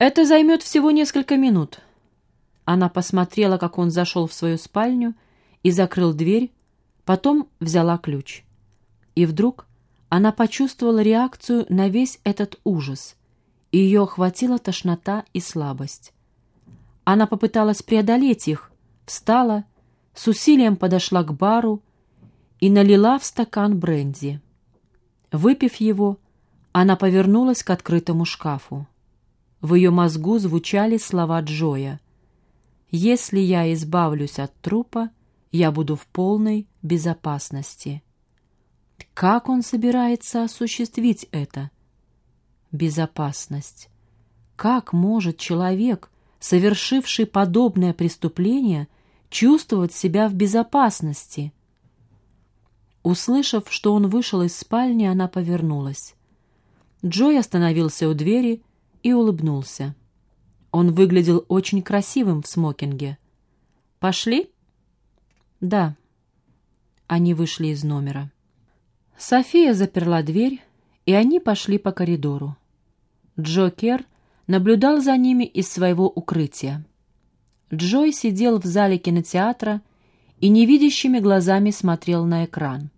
Это займет всего несколько минут. Она посмотрела, как он зашел в свою спальню и закрыл дверь, потом взяла ключ. И вдруг она почувствовала реакцию на весь этот ужас, и ее охватила тошнота и слабость. Она попыталась преодолеть их, встала, с усилием подошла к бару и налила в стакан бренди. Выпив его, она повернулась к открытому шкафу. В ее мозгу звучали слова Джоя — если я избавлюсь от трупа, я буду в полной безопасности. Как он собирается осуществить это? Безопасность. Как может человек, совершивший подобное преступление, чувствовать себя в безопасности? Услышав, что он вышел из спальни, она повернулась. Джой остановился у двери и улыбнулся. Он выглядел очень красивым в смокинге. «Пошли?» «Да». Они вышли из номера. София заперла дверь, и они пошли по коридору. Джо Кер наблюдал за ними из своего укрытия. Джой сидел в зале кинотеатра и невидящими глазами смотрел на экран.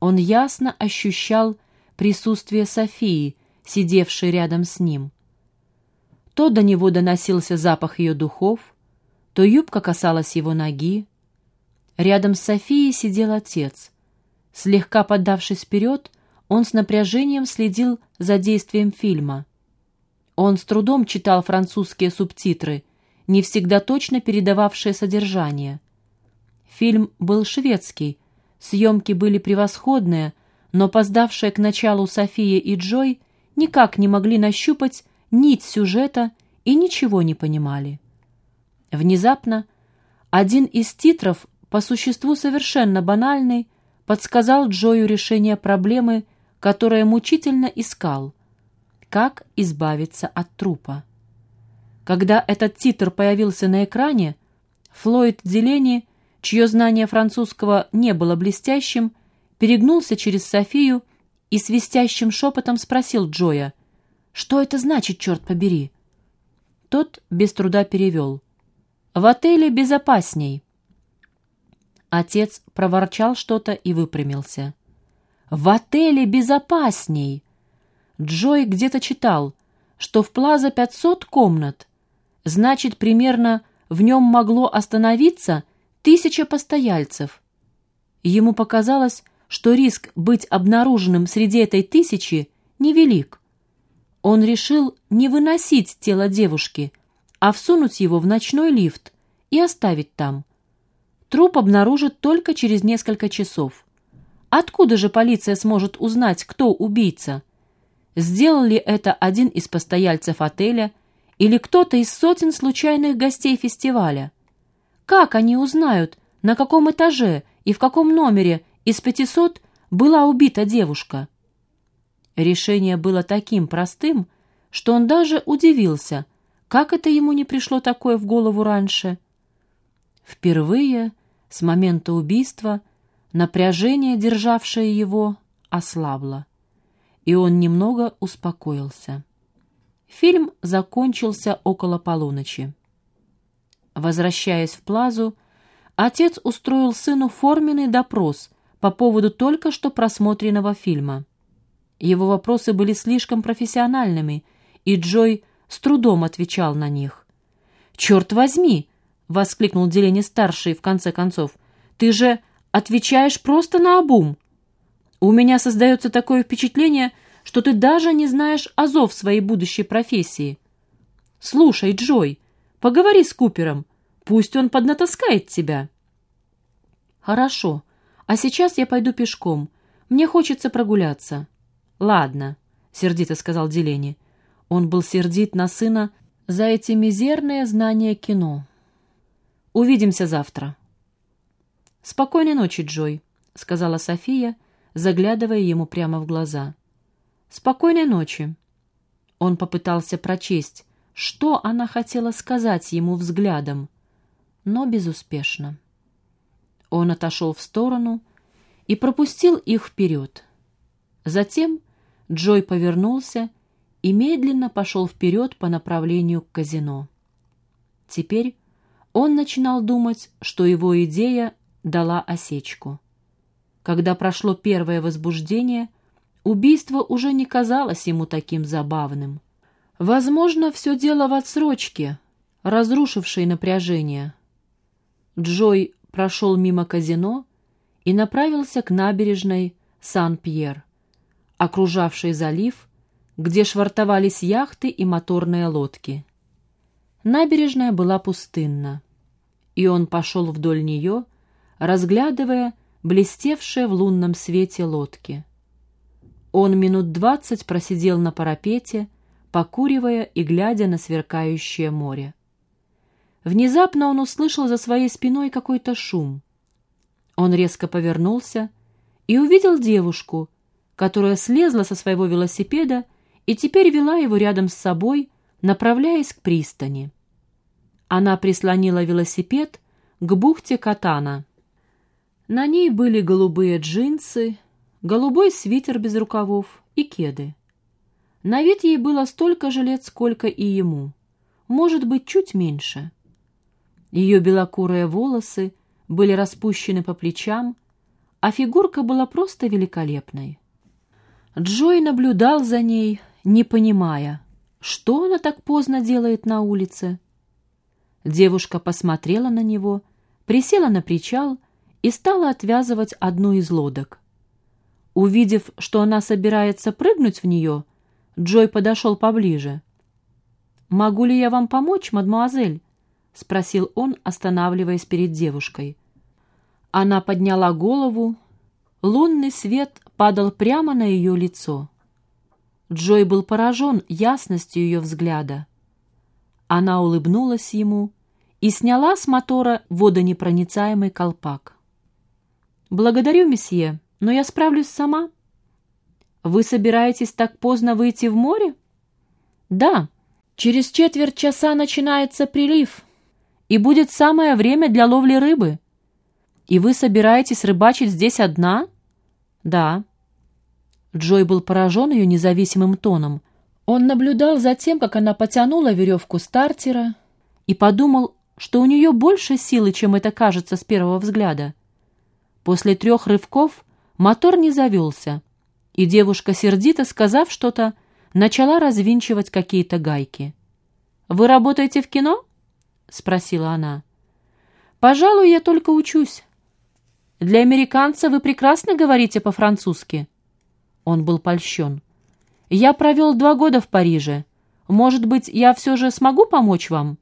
Он ясно ощущал присутствие Софии, сидевшей рядом с ним — то до него доносился запах ее духов, то юбка касалась его ноги. Рядом с Софией сидел отец. Слегка поддавшись вперед, он с напряжением следил за действием фильма. Он с трудом читал французские субтитры, не всегда точно передававшие содержание. Фильм был шведский, съемки были превосходные, но опоздавшие к началу София и Джой никак не могли нащупать нить сюжета и ничего не понимали. Внезапно один из титров, по существу совершенно банальный, подсказал Джою решение проблемы, которое мучительно искал — как избавиться от трупа. Когда этот титр появился на экране, Флойд Делени, чье знание французского не было блестящим, перегнулся через Софию и свистящим шепотом спросил Джоя — что это значит, черт побери?» Тот без труда перевел. «В отеле безопасней». Отец проворчал что-то и выпрямился. «В отеле безопасней!» Джой где-то читал, что в Плаза 500 комнат. Значит, примерно в нем могло остановиться тысяча постояльцев. Ему показалось, что риск быть обнаруженным среди этой тысячи невелик. Он решил не выносить тело девушки, а всунуть его в ночной лифт и оставить там. Труп обнаружат только через несколько часов. Откуда же полиция сможет узнать, кто убийца? Сделал ли это один из постояльцев отеля или кто-то из сотен случайных гостей фестиваля? Как они узнают, на каком этаже и в каком номере из 500 была убита девушка? Решение было таким простым, что он даже удивился, как это ему не пришло такое в голову раньше. Впервые с момента убийства напряжение, державшее его, ослабло, и он немного успокоился. Фильм закончился около полуночи. Возвращаясь в Плазу, отец устроил сыну форменный допрос по поводу только что просмотренного фильма. Его вопросы были слишком профессиональными, и Джой с трудом отвечал на них. «Черт возьми!» — воскликнул Делени-старший в конце концов. «Ты же отвечаешь просто на обум. У меня создается такое впечатление, что ты даже не знаешь азов своей будущей профессии. Слушай, Джой, поговори с Купером, пусть он поднатаскает тебя». «Хорошо, а сейчас я пойду пешком. Мне хочется прогуляться». «Ладно», — сердито сказал Делени. Он был сердит на сына за эти мизерные знания кино. «Увидимся завтра». «Спокойной ночи, Джой», — сказала София, заглядывая ему прямо в глаза. «Спокойной ночи». Он попытался прочесть, что она хотела сказать ему взглядом, но безуспешно. Он отошел в сторону и пропустил их вперед. Затем Джой повернулся и медленно пошел вперед по направлению к казино. Теперь он начинал думать, что его идея дала осечку. Когда прошло первое возбуждение, убийство уже не казалось ему таким забавным. Возможно, все дело в отсрочке, разрушившей напряжение. Джой прошел мимо казино и направился к набережной Сан-Пьер, окружавшей залив, где швартовались яхты и моторные лодки. Набережная была пустынна, и он пошел вдоль нее, разглядывая блестевшие в лунном свете лодки. Он минут двадцать просидел на парапете, покуривая и глядя на сверкающее море. Внезапно он услышал за своей спиной какой-то шум. Он резко повернулся и увидел девушку, которая слезла со своего велосипеда и теперь вела его рядом с собой, направляясь к пристани. Она прислонила велосипед к бухте Катана. На ней были голубые джинсы, голубой свитер без рукавов и кеды. На вид ей было столько же лет, сколько и ему, может быть, чуть меньше. Ее белокурые волосы были распущены по плечам, а фигурка была просто великолепной. Джой наблюдал за ней, не понимая, что она так поздно делает на улице. Девушка посмотрела на него, присела на причал и стала отвязывать одну из лодок. Увидев, что она собирается прыгнуть в нее, Джой подошел поближе. «Могу ли я вам помочь, мадмуазель?» — спросил он, останавливаясь перед девушкой. Она подняла голову. Лунный свет падал прямо на ее лицо. Джой был поражен ясностью ее взгляда. Она улыбнулась ему и сняла с мотора водонепроницаемый колпак. «Благодарю, месье, но я справлюсь сама». «Вы собираетесь так поздно выйти в море?» «Да, через четверть часа начинается прилив, и будет самое время для ловли рыбы. И вы собираетесь рыбачить здесь одна?» «Да». Джой был поражен ее независимым тоном. Он наблюдал за тем, как она потянула веревку стартера, и подумал, что у нее больше силы, чем это кажется с первого взгляда. После трех рывков мотор не завелся, и девушка, сердито сказав что-то, начала развинчивать какие-то гайки. «Вы работаете в кино?» — спросила она. «Пожалуй, я только учусь». «Для американца вы прекрасно говорите по-французски». Он был польщен. «Я провел два года в Париже. Может быть, я все же смогу помочь вам?»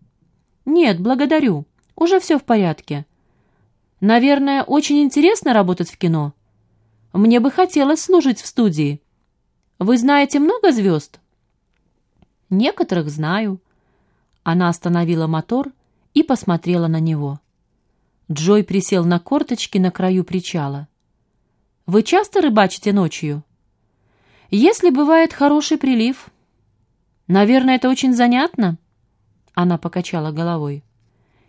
«Нет, благодарю. Уже все в порядке. Наверное, очень интересно работать в кино. Мне бы хотелось служить в студии. Вы знаете много звезд?» «Некоторых знаю». Она остановила мотор и посмотрела на него. Джой присел на корточки на краю причала. «Вы часто рыбачите ночью?» «Если бывает хороший прилив». «Наверное, это очень занятно?» Она покачала головой.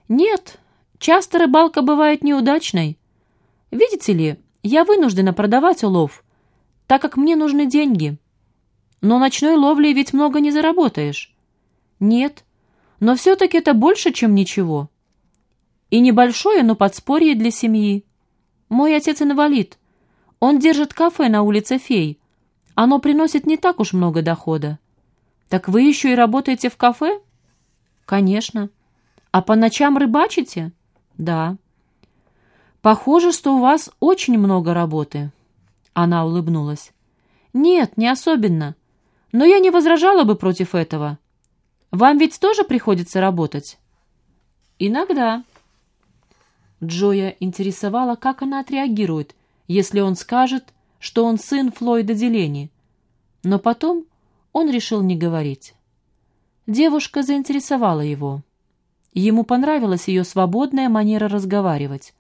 «Нет, часто рыбалка бывает неудачной. Видите ли, я вынуждена продавать улов, так как мне нужны деньги. Но ночной ловлей ведь много не заработаешь». «Нет, но все-таки это больше, чем ничего. И небольшое, но подспорье для семьи. Мой отец инвалид. Он держит кафе на улице Фей. Оно приносит не так уж много дохода. Так вы еще и работаете в кафе? Конечно. А по ночам рыбачите? Да. Похоже, что у вас очень много работы. Она улыбнулась. Нет, не особенно. Но я не возражала бы против этого. Вам ведь тоже приходится работать?» «Иногда». Джоя интересовала, как она отреагирует, если он скажет, что он сын Флойда Делени. Но потом он решил не говорить. Девушка заинтересовала его. Ему понравилась ее свободная манера разговаривать.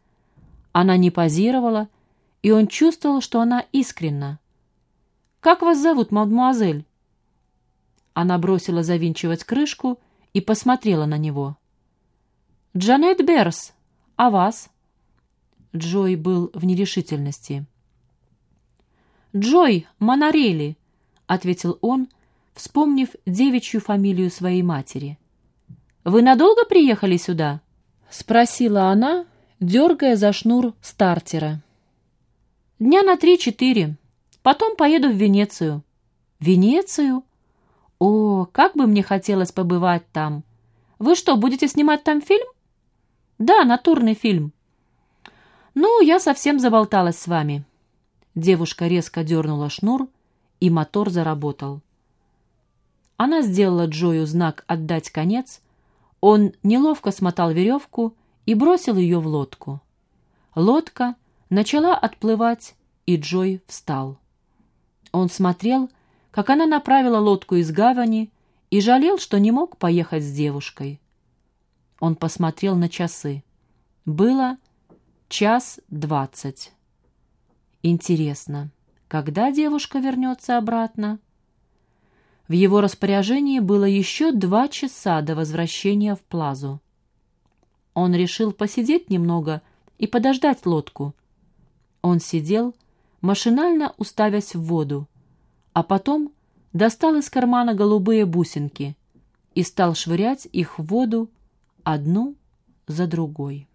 Она не позировала, и он чувствовал, что она искренна. «Как вас зовут, мадмуазель?» Она бросила завинчивать крышку и посмотрела на него. «Джанет Берс, а вас?» Джой был в нерешительности. «Джой Монорели», — ответил он, вспомнив девичью фамилию своей матери. «Вы надолго приехали сюда?» — спросила она, дергая за шнур стартера. «Дня на три-четыре. Потом поеду в Венецию». «Венецию? О, как бы мне хотелось побывать там! Вы что, будете снимать там фильм?» «Да, натурный фильм». «Ну, я совсем заболталась с вами». Девушка резко дернула шнур, и мотор заработал. Она сделала Джою знак «отдать конец», он неловко смотал веревку и бросил ее в лодку. Лодка начала отплывать, и Джой встал. Он смотрел, как она направила лодку из гавани, и жалел, что не мог поехать с девушкой. Он посмотрел на часы. Было час двадцать. Интересно, когда девушка вернется обратно? В его распоряжении было еще два часа до возвращения в плазу. Он решил посидеть немного и подождать лодку. Он сидел, машинально уставясь в воду, а потом достал из кармана голубые бусинки и стал швырять их в воду одну за другой.